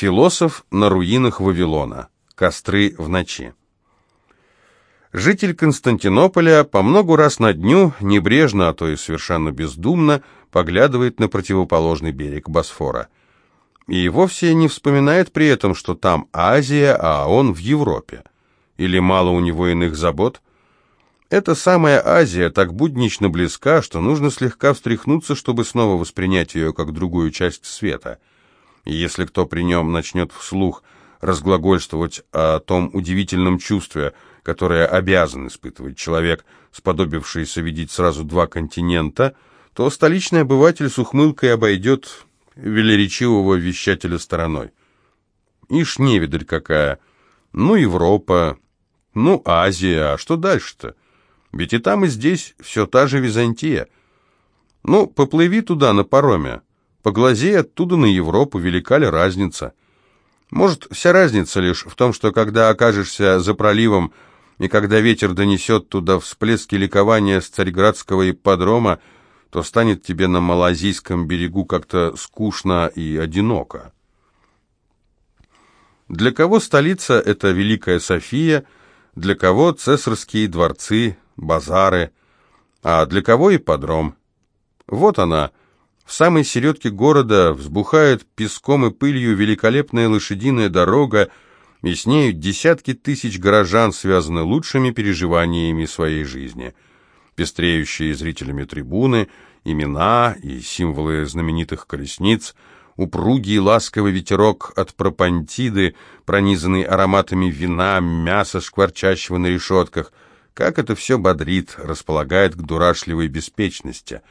Философ на руинах Вавилона. Костры в ночи. Житель Константинополя по многу раз на дню, небрежно, а то и совершенно бездумно, поглядывает на противоположный берег Босфора. И вовсе не вспоминает при этом, что там Азия, а он в Европе. Или мало у него иных забот? Эта самая Азия так буднично близка, что нужно слегка встряхнуться, чтобы снова воспринять ее как другую часть света. И если кто при нем начнет вслух разглагольствовать о том удивительном чувстве, которое обязан испытывать человек, сподобившийся видеть сразу два континента, то столичный обыватель с ухмылкой обойдет велеречивого вещателя стороной. Ишь невидаль какая! Ну, Европа, ну, Азия, а что дальше-то? Ведь и там, и здесь все та же Византия. Ну, поплыви туда на пароме, поглазей оттуда на Европу, велика ли разница? Может, вся разница лишь в том, что когда окажешься за проливом, и когда ветер донесет туда всплески ликования с царьградского ипподрома, то станет тебе на малазийском берегу как-то скучно и одиноко. Для кого столица — это Великая София, для кого цесарские дворцы, базары, а для кого ипподром. Вот она, в самой середке города взбухает песком и пылью великолепная лошадиная дорога, и с нею десятки тысяч горожан связаны лучшими переживаниями своей жизни. Пестреющие зрителями трибуны, имена и символы знаменитых колесниц, упругий ласковый ветерок от пропантиды, пронизанный ароматами вина, мяса, шкварчащего на решетках — как это все бодрит, располагает к дурашливой беспечности.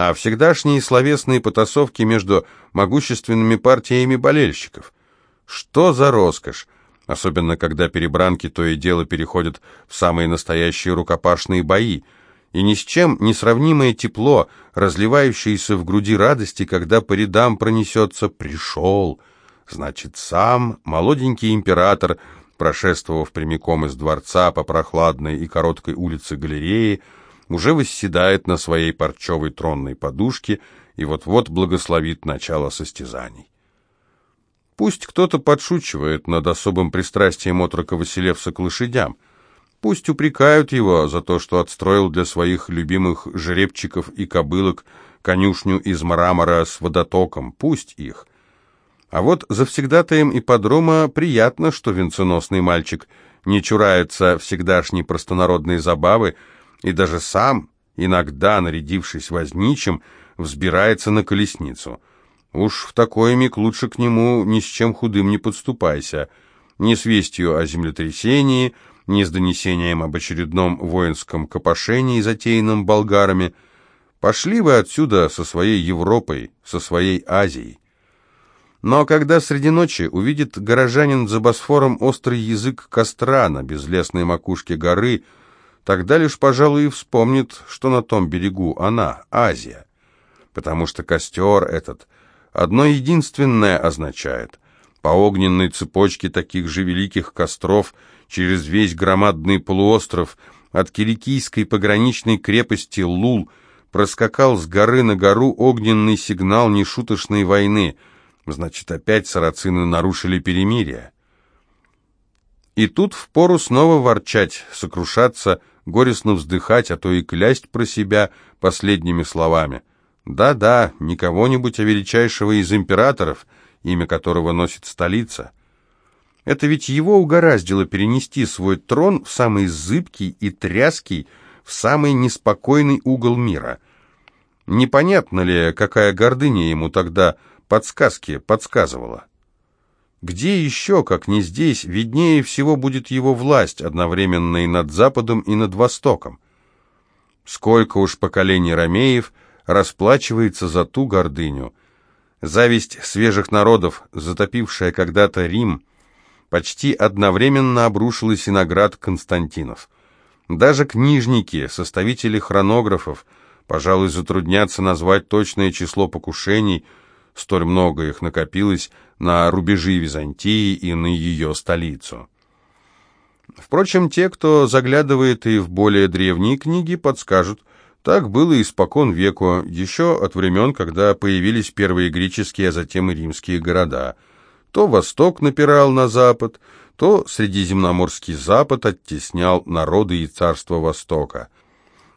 А всегдашние словесные потасовки между могущественными партиями болельщиков. Что за роскошь! Особенно, когда перебранки то и дело переходят в самые настоящие рукопашные бои. И ни с чем не сравнимое тепло, разливающееся в груди радости, когда по рядам пронесется «пришел». Значит, сам молоденький император – прошествовав прямиком из дворца по прохладной и короткой улице галереи, уже восседает на своей парчевой тронной подушке и вот-вот благословит начало состязаний. Пусть кто-то подшучивает над особым пристрастием отрока Василевса к лошадям, пусть упрекают его за то, что отстроил для своих любимых жеребчиков и кобылок конюшню из мрамора с водотоком, пусть их – а вот завсегдатаем ипподрома приятно, что венценосный мальчик не чурается всегдашней простонародной забавы и даже сам, иногда нарядившись возничим, взбирается на колесницу. Уж в такой миг лучше к нему ни с чем худым не подступайся, ни с вестью о землетрясении, ни с донесением об очередном воинском копошении, затеянном болгарами. Пошли вы отсюда со своей Европой, со своей Азией. Но когда среди ночи увидит горожанин за Босфором острый язык костра на безлесной макушке горы, тогда лишь, пожалуй, и вспомнит, что на том берегу она, Азия. Потому что костер этот одно единственное означает. По огненной цепочке таких же великих костров через весь громадный полуостров от киликийской пограничной крепости Лул проскакал с горы на гору огненный сигнал нешуточной войны — Значит, опять сарацины нарушили перемирие. И тут впору снова ворчать, сокрушаться, горестно вздыхать, а то и клясть про себя последними словами. Да-да, не кого-нибудь, а величайшего из императоров, имя которого носит столица. Это ведь его угораздило перенести свой трон в самый зыбкий и тряский, в самый неспокойный угол мира. Непонятно ли, какая гордыня ему тогда подсказки подсказывала. Где еще, как не здесь, виднее всего будет его власть, одновременно и над Западом, и над Востоком? Сколько уж поколений ромеев расплачивается за ту гордыню. Зависть свежих народов, затопившая когда-то Рим, почти одновременно обрушилась и на град Константинов. Даже книжники, составители хронографов, пожалуй, затруднятся назвать точное число покушений – столь много их накопилось на рубежи Византии и на ее столицу. Впрочем, те, кто заглядывает и в более древние книги, подскажут, так было испокон веку, еще от времен, когда появились первые греческие, а затем и римские города. то Восток напирал на Запад, то Средиземноморский Запад оттеснял народы и царства Востока.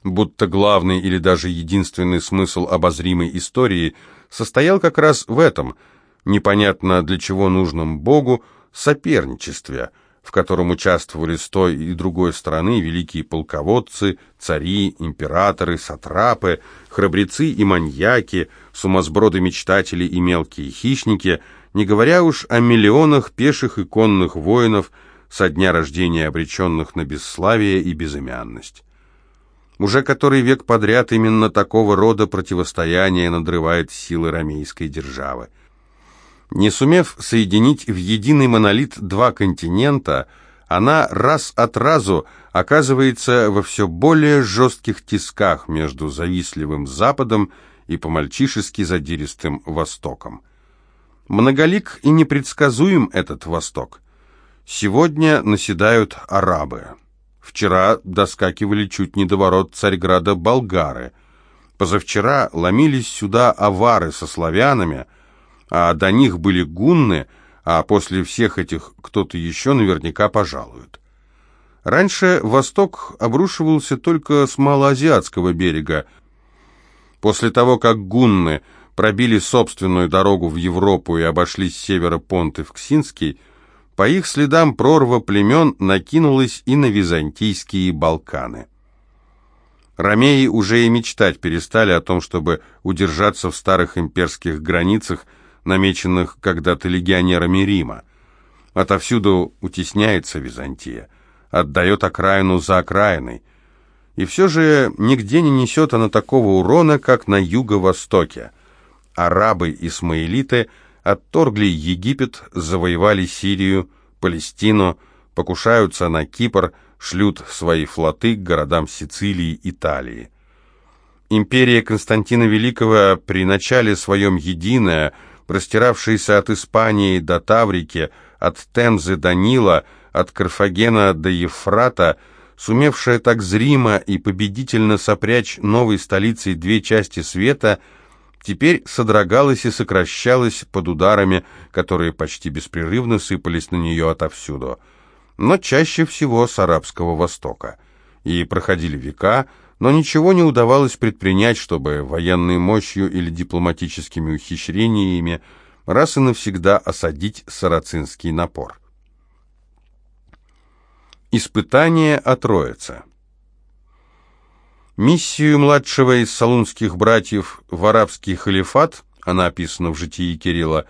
Будто главный или даже единственный смысл обозримой истории состоял как раз в этом, непонятно для чего нужном Богу, соперничестве – в котором участвовали с той и другой стороны великие полководцы, цари, императоры, сатрапы, храбрецы и маньяки, сумасброды-мечтатели и мелкие хищники, не говоря уж о миллионах пеших и конных воинов со дня рождения обреченных на бесславие и безымянность. Уже который век подряд именно такого рода противостояние надрывает силы ромейской державы. Не сумев соединить в единый монолит два континента, она раз от разу оказывается во все более жестких тисках между завистливым Западом и по-мальчишески задиристым Востоком. Многолик и непредсказуем этот Восток. Сегодня наседают арабы. Вчера доскакивали чуть не до ворот Царьграда болгары. Позавчера ломились сюда авары со славянами – а до них были гунны, а после всех этих кто-то еще наверняка пожалует. Раньше Восток обрушивался только с малоазиатского берега. После того, как гунны пробили собственную дорогу в Европу и обошли с севера Понты в Ксинский, по их следам прорва племен накинулась и на византийские Балканы. Ромеи уже и мечтать перестали о том, чтобы удержаться в старых имперских границах – намеченных когда-то легионерами Рима. Отовсюду утесняется Византия, отдает окраину за окраиной. И все же нигде не несет она такого урона, как на юго-востоке. Арабы-исмаилиты отторгли Египет, завоевали Сирию, Палестину, покушаются на Кипр, шлют свои флоты к городам Сицилии, Италии. Империя Константина Великого при начале своем единая – простиравшийся от Испании до Таврики, от Темзы до Нила, от Карфагена до Ефрата, сумевшая так зримо и победительно сопрячь новой столицей две части света, теперь содрогалась и сокращалась под ударами, которые почти беспрерывно сыпались на нее отовсюду, но чаще всего с Арабского Востока. И проходили века, но ничего не удавалось предпринять, чтобы военной мощью или дипломатическими ухищрениями раз и навсегда осадить сарацинский напор. Испытание от Троице Миссию младшего из салунских братьев в арабский халифат, она описана в житии Кирилла,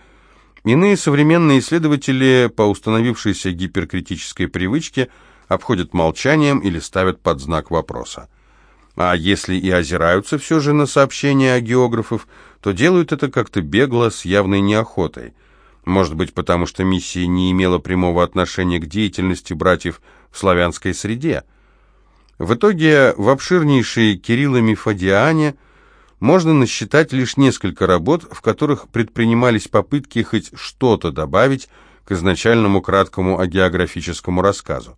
иные современные исследователи по установившейся гиперкритической привычке обходят молчанием или ставят под знак вопроса. А если и озираются все же на сообщения географов, то делают это как-то бегло, с явной неохотой. Может быть, потому что миссия не имела прямого отношения к деятельности братьев в славянской среде. В итоге в обширнейшей Кирилло-Мефодиане можно насчитать лишь несколько работ, в которых предпринимались попытки хоть что-то добавить к изначальному краткому агеографическому рассказу.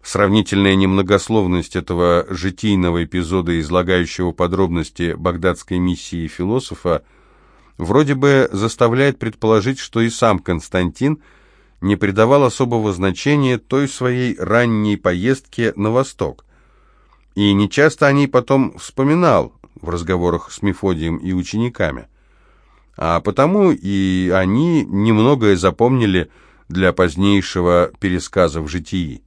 Сравнительная немногословность этого житийного эпизода, излагающего подробности багдадской миссии философа, вроде бы заставляет предположить, что и сам Константин не придавал особого значения той своей ранней поездке на восток. И нечасто о ней потом вспоминал в разговорах с Мефодием и учениками. А потому и они немногое запомнили для позднейшего пересказа в житии.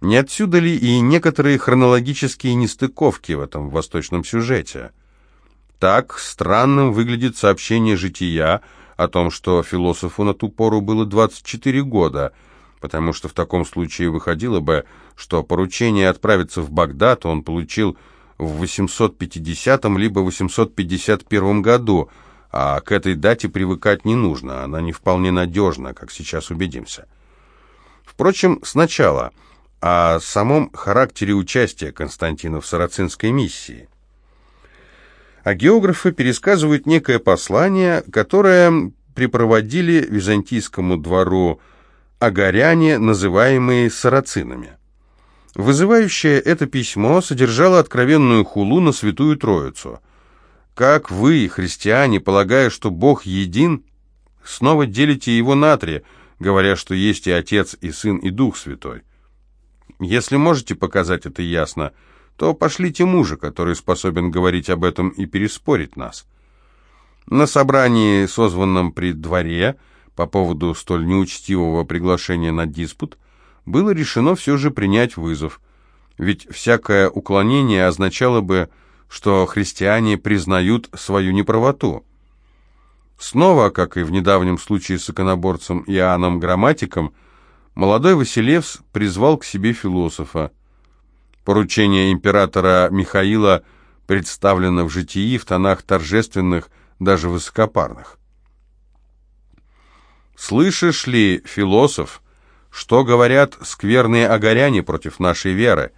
Не отсюда ли и некоторые хронологические нестыковки в этом восточном сюжете? Так странным выглядит сообщение жития о том, что философу на ту пору было 24 года, потому что в таком случае выходило бы, что поручение отправиться в Багдад он получил в 850 либо 851 году, а к этой дате привыкать не нужно, она не вполне надежна, как сейчас убедимся. Впрочем, сначала – о самом характере участия Константина в сарацинской миссии. А географы пересказывают некое послание, которое припроводили византийскому двору агаряне, называемые сарацинами. Вызывающее это письмо содержало откровенную хулу на Святую Троицу. «Как вы, христиане, полагая, что Бог един, снова делите его на три, говоря, что есть и Отец, и Сын, и Дух Святой. Если можете показать это ясно, то пошлите мужа, который способен говорить об этом и переспорить нас. На собрании, созванном при дворе, по поводу столь неучтивого приглашения на диспут, было решено все же принять вызов, ведь всякое уклонение означало бы, что христиане признают свою неправоту. Снова, как и в недавнем случае с иконоборцем Иоанном Грамматиком, молодой Василевс призвал к себе философа. Поручение императора Михаила представлено в житии в тонах торжественных, даже высокопарных. «Слышишь ли, философ, что говорят скверные огоряне против нашей веры?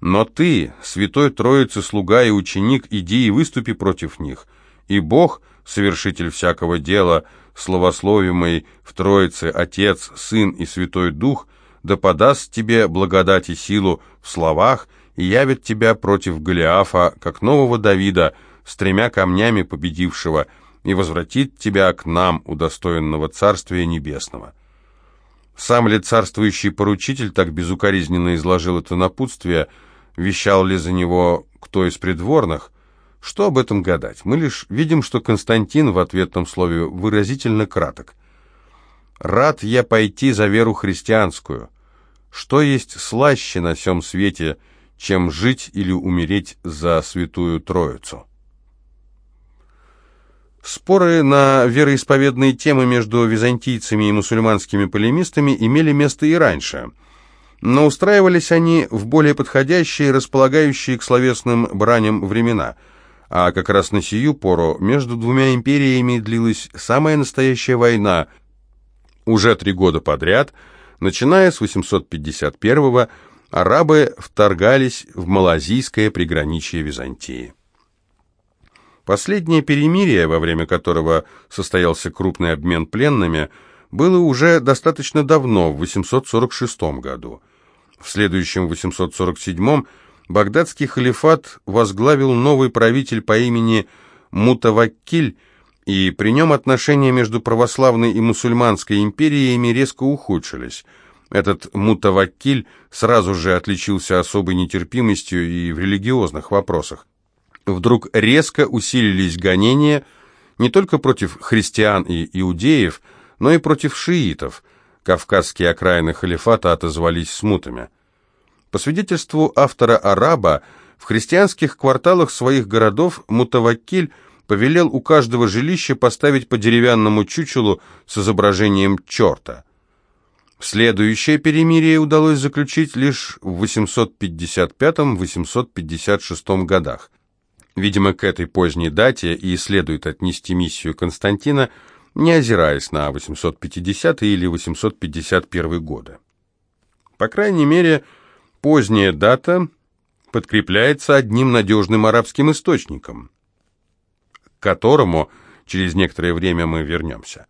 Но ты, святой Троицы слуга и ученик, иди и выступи против них, и Бог, совершитель всякого дела, словословимый в Троице Отец, Сын и Святой Дух, да подаст тебе благодать и силу в словах и явит тебя против Голиафа, как нового Давида, с тремя камнями победившего, и возвратит тебя к нам, удостоенного Царствия Небесного». Сам ли царствующий поручитель так безукоризненно изложил это напутствие, вещал ли за него кто из придворных, что об этом гадать? Мы лишь видим, что Константин в ответном слове выразительно краток. «Рад я пойти за веру христианскую. Что есть слаще на всем свете, чем жить или умереть за святую Троицу?» Споры на вероисповедные темы между византийцами и мусульманскими полемистами имели место и раньше, но устраивались они в более подходящие, располагающие к словесным браням времена, а как раз на сию пору между двумя империями длилась самая настоящая война, уже три года подряд, начиная с 851-го, арабы вторгались в малазийское приграничье Византии. Последнее перемирие, во время которого состоялся крупный обмен пленными, было уже достаточно давно, в 846 году. В следующем 847 багдадский халифат возглавил новый правитель по имени Мутаваккиль, и при нем отношения между православной и мусульманской империями резко ухудшились. Этот Мутаваккиль сразу же отличился особой нетерпимостью и в религиозных вопросах вдруг резко усилились гонения не только против христиан и иудеев, но и против шиитов. Кавказские окраины халифата отозвались смутами. По свидетельству автора-араба, в христианских кварталах своих городов Мутаваккиль повелел у каждого жилища поставить по деревянному чучелу с изображением черта. Следующее перемирие удалось заключить лишь в 855-856 годах. Видимо, к этой поздней дате и следует отнести миссию Константина, не озираясь на 850 или 851 годы. По крайней мере, поздняя дата подкрепляется одним надежным арабским источником, к которому через некоторое время мы вернемся.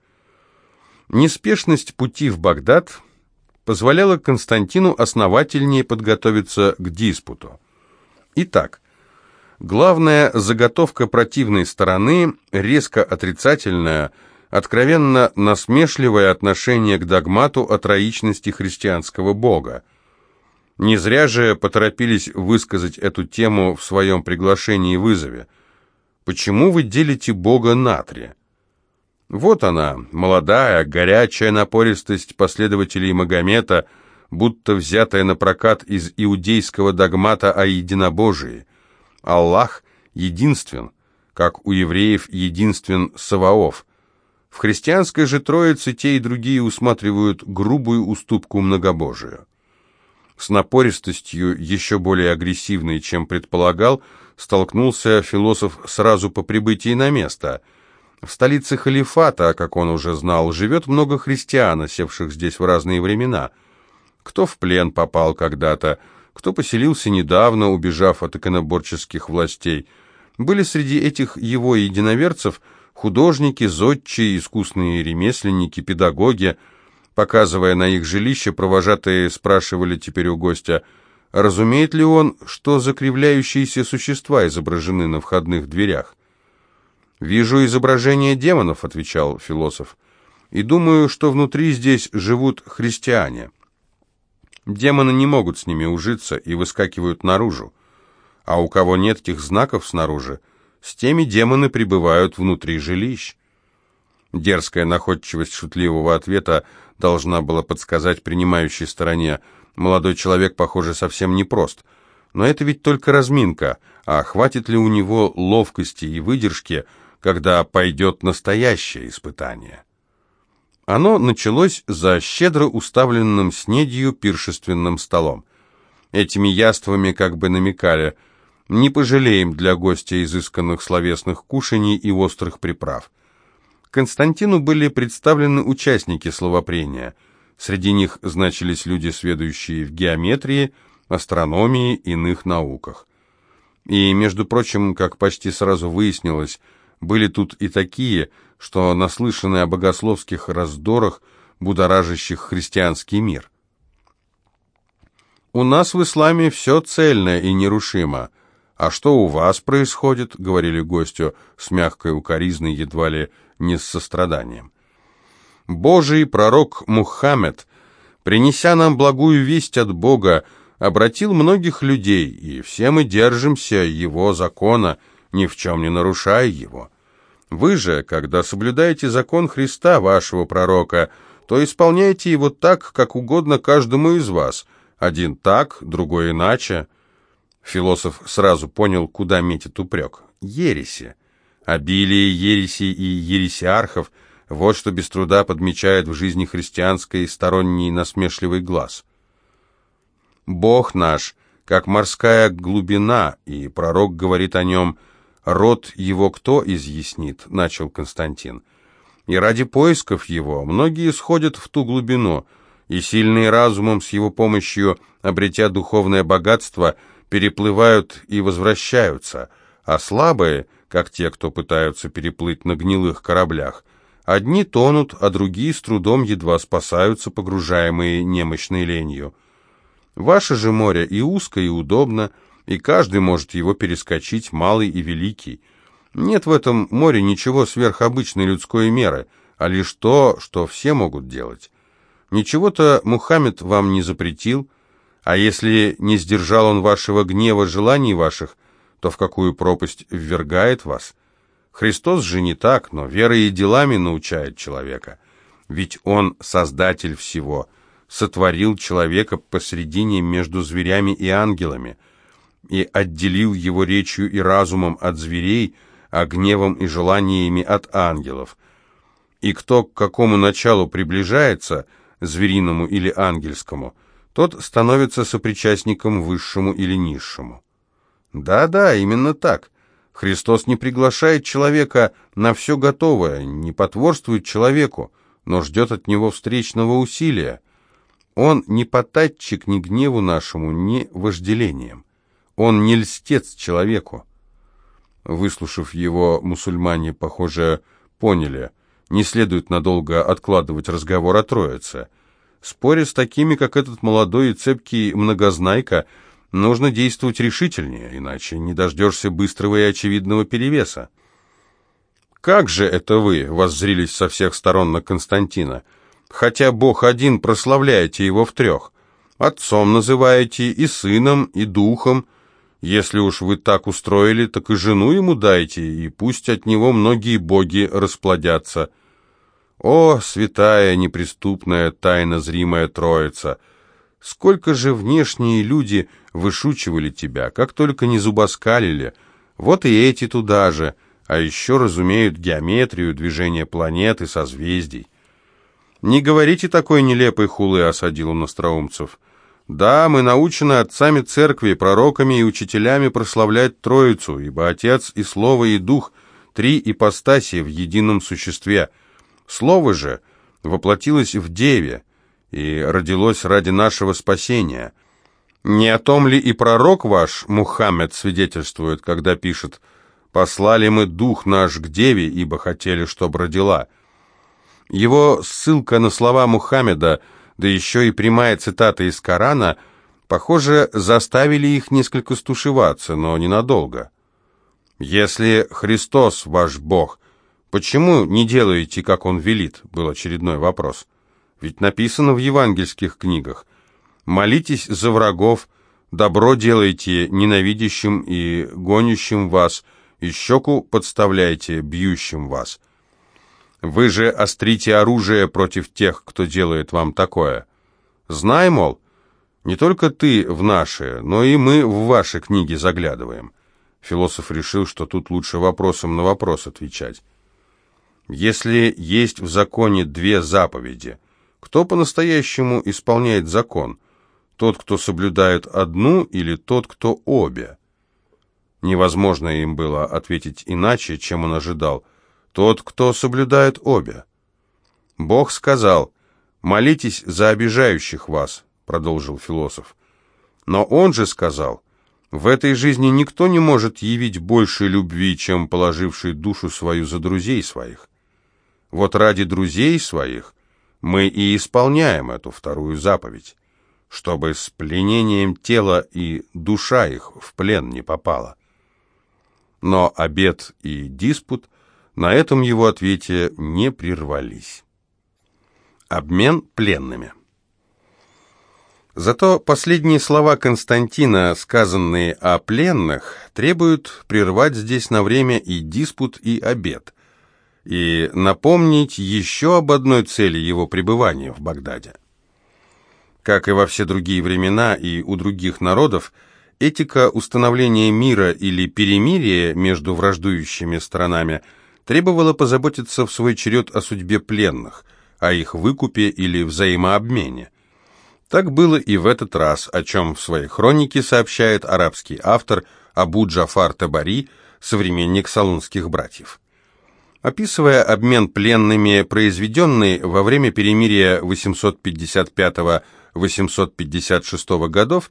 Неспешность пути в Багдад позволяла Константину основательнее подготовиться к диспуту. Итак, Главная заготовка противной стороны – резко отрицательное, откровенно насмешливое отношение к догмату о троичности христианского Бога. Не зря же поторопились высказать эту тему в своем приглашении и вызове. Почему вы делите Бога на три? Вот она, молодая, горячая напористость последователей Магомета, будто взятая на прокат из иудейского догмата о единобожии – Аллах единствен, как у евреев единствен Саваоф. В христианской же троице те и другие усматривают грубую уступку многобожию. С напористостью, еще более агрессивной, чем предполагал, столкнулся философ сразу по прибытии на место. В столице халифата, как он уже знал, живет много христиан, осевших здесь в разные времена. Кто в плен попал когда-то, кто поселился недавно, убежав от иконоборческих властей. Были среди этих его единоверцев художники, зодчие, искусные ремесленники, педагоги. Показывая на их жилище, провожатые спрашивали теперь у гостя, разумеет ли он, что закривляющиеся существа изображены на входных дверях. «Вижу изображение демонов», — отвечал философ. и думаю, что внутри здесь живут христиане. Демоны не могут с ними ужиться и выскакивают наружу. А у кого нет этих знаков снаружи, с теми демоны пребывают внутри жилищ. Дерзкая находчивость шутливого ответа должна была подсказать принимающей стороне. Молодой человек, похоже, совсем непрост. Но это ведь только разминка, а хватит ли у него ловкости и выдержки, когда пойдет настоящее испытание? Оно началось за щедро уставленным снедью пиршественным столом. Этими яствами как бы намекали «не пожалеем для гостя изысканных словесных кушаний и острых приправ». Константину были представлены участники словопрения. Среди них значились люди, сведущие в геометрии, астрономии, иных науках. И, между прочим, как почти сразу выяснилось, были тут и такие, что наслышаны о богословских раздорах, будоражащих христианский мир. «У нас в исламе все цельно и нерушимо. А что у вас происходит?» — говорили гостю с мягкой укоризной, едва ли не с состраданием. «Божий пророк Мухаммед, принеся нам благую весть от Бога, обратил многих людей, и все мы держимся его закона, ни в чем не нарушая его. Вы же, когда соблюдаете закон Христа, вашего пророка, то исполняете его так, как угодно каждому из вас. Один так, другой иначе. Философ сразу понял, куда метит упрек. Ереси. Обилие ересей и ересиархов – вот что без труда подмечает в жизни христианской сторонний насмешливый глаз. «Бог наш, как морская глубина, и пророк говорит о нем – «Род его кто изъяснит?» — начал Константин. «И ради поисков его многие сходят в ту глубину, и сильные разумом с его помощью, обретя духовное богатство, переплывают и возвращаются, а слабые, как те, кто пытаются переплыть на гнилых кораблях, одни тонут, а другие с трудом едва спасаются, погружаемые немощной ленью. Ваше же море и узко, и удобно, — и каждый может его перескочить, малый и великий. Нет в этом море ничего сверхобычной людской меры, а лишь то, что все могут делать. Ничего-то Мухаммед вам не запретил, а если не сдержал он вашего гнева, желаний ваших, то в какую пропасть ввергает вас? Христос же не так, но верой и делами научает человека. Ведь Он создатель всего, сотворил человека посредине между зверями и ангелами – и отделил его речью и разумом от зверей, а гневом и желаниями от ангелов. И кто к какому началу приближается, звериному или ангельскому, тот становится сопричастником высшему или низшему. Да-да, именно так. Христос не приглашает человека на все готовое, не потворствует человеку, но ждет от него встречного усилия. Он не потатчик ни гневу нашему, ни вожделением. Он не льстец человеку. Выслушав его, мусульмане, похоже, поняли, не следует надолго откладывать разговор о Троице. Споря с такими, как этот молодой и цепкий многознайка, нужно действовать решительнее, иначе не дождешься быстрого и очевидного перевеса. «Как же это вы?» — воззрились со всех сторон на Константина. «Хотя Бог один, прославляете его в трех. Отцом называете, и сыном, и духом, если уж вы так устроили, так и жену ему дайте, и пусть от него многие боги расплодятся. О, святая, неприступная, тайна зримая Троица! Сколько же внешние люди вышучивали тебя, как только не зубоскалили. Вот и эти туда же, а еще разумеют геометрию, движение планет и созвездий. «Не говорите такой нелепой хулы», — осадил он остроумцев. Да, мы научены отцами церкви, пророками и учителями прославлять Троицу, ибо Отец и Слово и Дух — три ипостаси в едином существе. Слово же воплотилось в Деве и родилось ради нашего спасения. Не о том ли и пророк ваш, Мухаммед, свидетельствует, когда пишет «Послали мы Дух наш к Деве, ибо хотели, чтоб родила». Его ссылка на слова Мухаммеда — да еще и прямая цитата из Корана, похоже, заставили их несколько стушеваться, но ненадолго. «Если Христос ваш Бог, «Почему не делаете, как он велит?» — был очередной вопрос. «Ведь написано в евангельских книгах. Молитесь за врагов, добро делайте ненавидящим и гонящим вас, и щеку подставляйте бьющим вас. Вы же острите оружие против тех, кто делает вам такое. Знай, мол, не только ты в наши, но и мы в ваши книги заглядываем». Философ решил, что тут лучше вопросом на вопрос отвечать. Если есть в законе две заповеди, кто по-настоящему исполняет закон? Тот, кто соблюдает одну, или тот, кто обе? Невозможно им было ответить иначе, чем он ожидал. Тот, кто соблюдает обе. Бог сказал, «Молитесь за обижающих вас», — продолжил философ. Но он же сказал, «В этой жизни никто не может явить больше любви, чем положивший душу свою за друзей своих. Вот ради друзей своих мы и исполняем эту вторую заповедь, чтобы с пленением тела и душа их в плен не попала. Но обед и диспут на этом его ответе не прервались. Обмен пленными. Зато последние слова Константина, сказанные о пленных, требуют прервать здесь на время и диспут, и обед – и напомнить еще об одной цели его пребывания в Багдаде. Как и во все другие времена и у других народов, этика установления мира или перемирия между враждующими сторонами требовала позаботиться в свой черед о судьбе пленных, о их выкупе или взаимообмене. Так было и в этот раз, о чем в своей хронике сообщает арабский автор Абу Джафар Табари, современник салунских братьев. Описывая обмен пленными, произведенный во время перемирия 855-856 годов,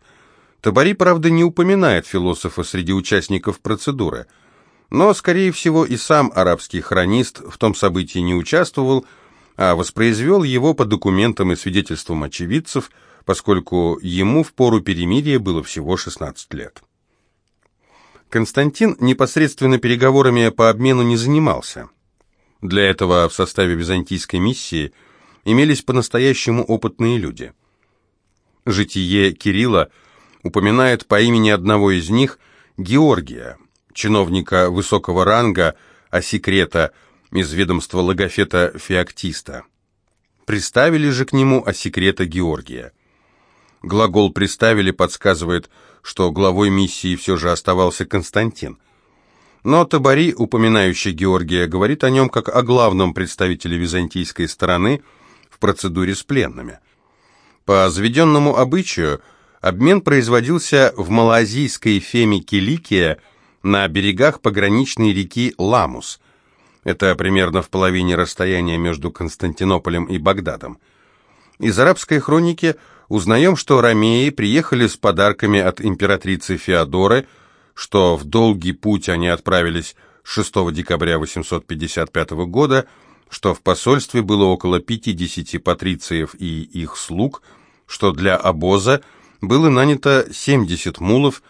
Табари, правда, не упоминает философа среди участников процедуры, но, скорее всего, и сам арабский хронист в том событии не участвовал, а воспроизвел его по документам и свидетельствам очевидцев, поскольку ему в пору перемирия было всего 16 лет. Константин непосредственно переговорами по обмену не занимался – для этого в составе византийской миссии имелись по-настоящему опытные люди. Житие Кирилла упоминает по имени одного из них Георгия, чиновника высокого ранга, а секрета из ведомства логофета Феоктиста. Приставили же к нему о секрета Георгия. Глагол «приставили» подсказывает, что главой миссии все же оставался Константин – но Табари, упоминающий Георгия, говорит о нем как о главном представителе византийской стороны в процедуре с пленными. По заведенному обычаю, обмен производился в малазийской феме Киликия на берегах пограничной реки Ламус. Это примерно в половине расстояния между Константинополем и Багдадом. Из арабской хроники узнаем, что ромеи приехали с подарками от императрицы Феодоры – что в долгий путь они отправились 6 декабря 855 года, что в посольстве было около 50 патрициев и их слуг, что для обоза было нанято 70 мулов,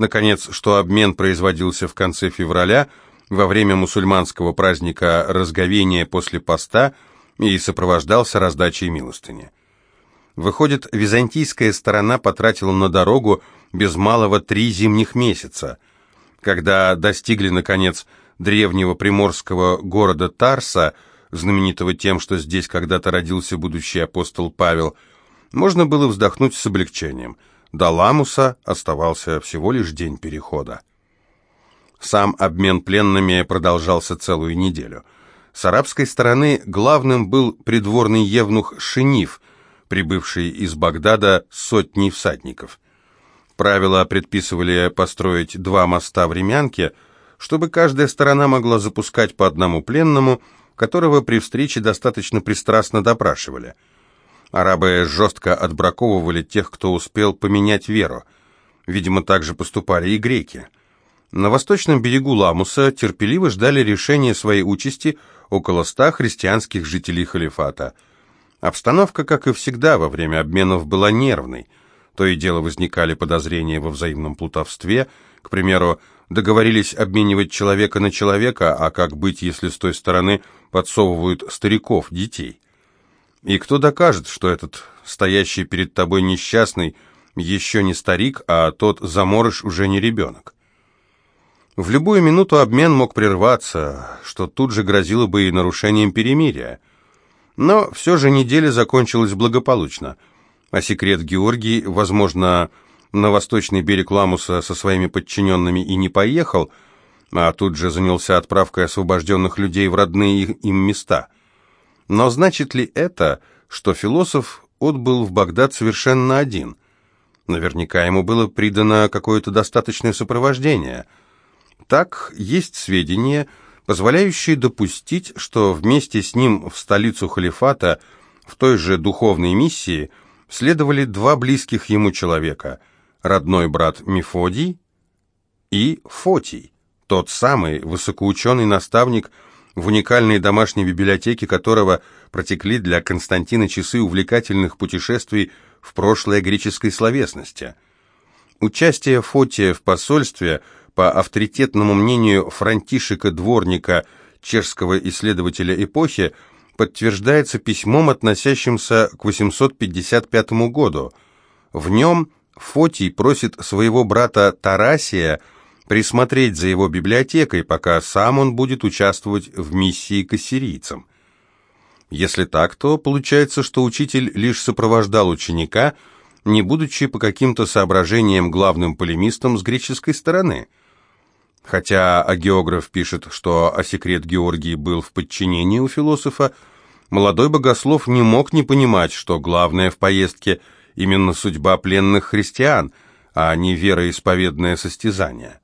наконец, что обмен производился в конце февраля во время мусульманского праздника разговения после поста и сопровождался раздачей милостыни. Выходит, византийская сторона потратила на дорогу без малого три зимних месяца. Когда достигли, наконец, древнего приморского города Тарса, знаменитого тем, что здесь когда-то родился будущий апостол Павел, можно было вздохнуть с облегчением. До Ламуса оставался всего лишь день перехода. Сам обмен пленными продолжался целую неделю. С арабской стороны главным был придворный евнух Шениф, прибывший из Багдада сотней всадников – Правила предписывали построить два моста в Ремянке, чтобы каждая сторона могла запускать по одному пленному, которого при встрече достаточно пристрастно допрашивали. Арабы жестко отбраковывали тех, кто успел поменять веру. Видимо, так же поступали и греки. На восточном берегу Ламуса терпеливо ждали решения своей участи около ста христианских жителей халифата. Обстановка, как и всегда, во время обменов была нервной – то и дело возникали подозрения во взаимном плутовстве. К примеру, договорились обменивать человека на человека, а как быть, если с той стороны подсовывают стариков, детей? И кто докажет, что этот стоящий перед тобой несчастный еще не старик, а тот заморыш уже не ребенок? В любую минуту обмен мог прерваться, что тут же грозило бы и нарушением перемирия. Но все же неделя закончилась благополучно, а секрет Георгий, возможно, на восточный берег Ламуса со своими подчиненными и не поехал, а тут же занялся отправкой освобожденных людей в родные им места. Но значит ли это, что философ отбыл в Багдад совершенно один? Наверняка ему было придано какое-то достаточное сопровождение. Так, есть сведения, позволяющие допустить, что вместе с ним в столицу халифата в той же духовной миссии следовали два близких ему человека – родной брат Мефодий и Фотий, тот самый высокоученый наставник, в уникальной домашней библиотеке которого протекли для Константина часы увлекательных путешествий в прошлое греческой словесности. Участие Фотия в посольстве, по авторитетному мнению Франтишека Дворника, чешского исследователя эпохи, подтверждается письмом, относящимся к 855 году. В нем Фотий просит своего брата Тарасия присмотреть за его библиотекой, пока сам он будет участвовать в миссии к ассирийцам. Если так, то получается, что учитель лишь сопровождал ученика, не будучи по каким-то соображениям главным полемистом с греческой стороны. Хотя агеограф пишет, что о секрет Георгии был в подчинении у философа, молодой богослов не мог не понимать, что главное в поездке – именно судьба пленных христиан, а не вероисповедное состязание.